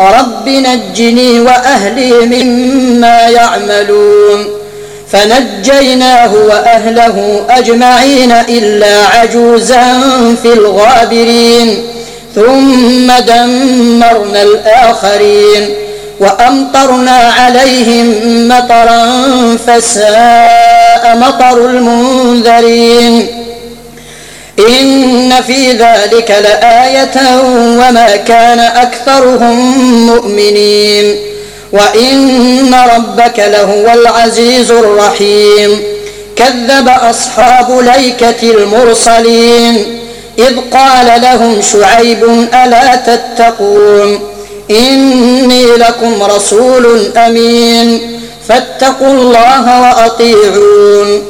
رب نجني وأهلي مما يعملون فنجيناه وأهله أجمعين إلا عجوزا في الغابرين ثم دمرنا الآخرين وأمطرنا عليهم مطرا فساء مطر المنذرين إن في ذلك لآية وما كان أكثرهم مؤمنين وإن ربك لهو العزيز الرحيم كذب أصحاب ليكة المرسلين إذ قال لهم شعيب ألا تتقون إني لكم رسول أمين فاتقوا الله وأطيعون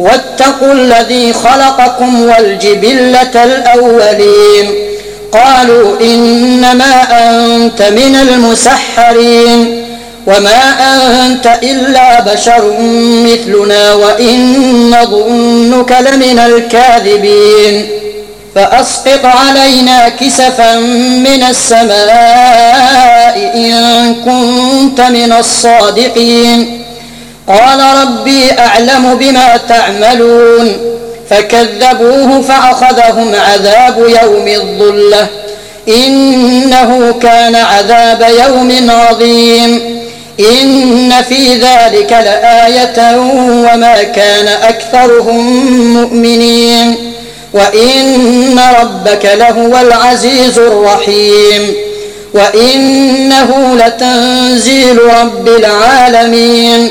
واتقوا الذي خلقكم والجبلة الأولين. قالوا إنما أنت من المسحرين. وما أنت إلا بشر مثلنا وإن نظنك لمن الكاذبين. فأسقط علينا كسفا من السماء إن كنت من الصادقين. قال ربي أعلم بما تعملون فكذبوه فأخذهم عذاب يوم الظلة إنه كان عذاب يوم عظيم إن في ذلك لآية وما كان أكثرهم مؤمنين وإن ربك لهو العزيز الرحيم وإنه لتنزيل رب العالمين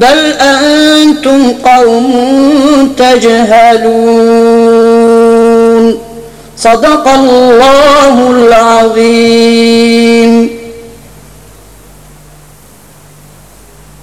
بل أنتم قوم تجهلون. صدق الله العظيم.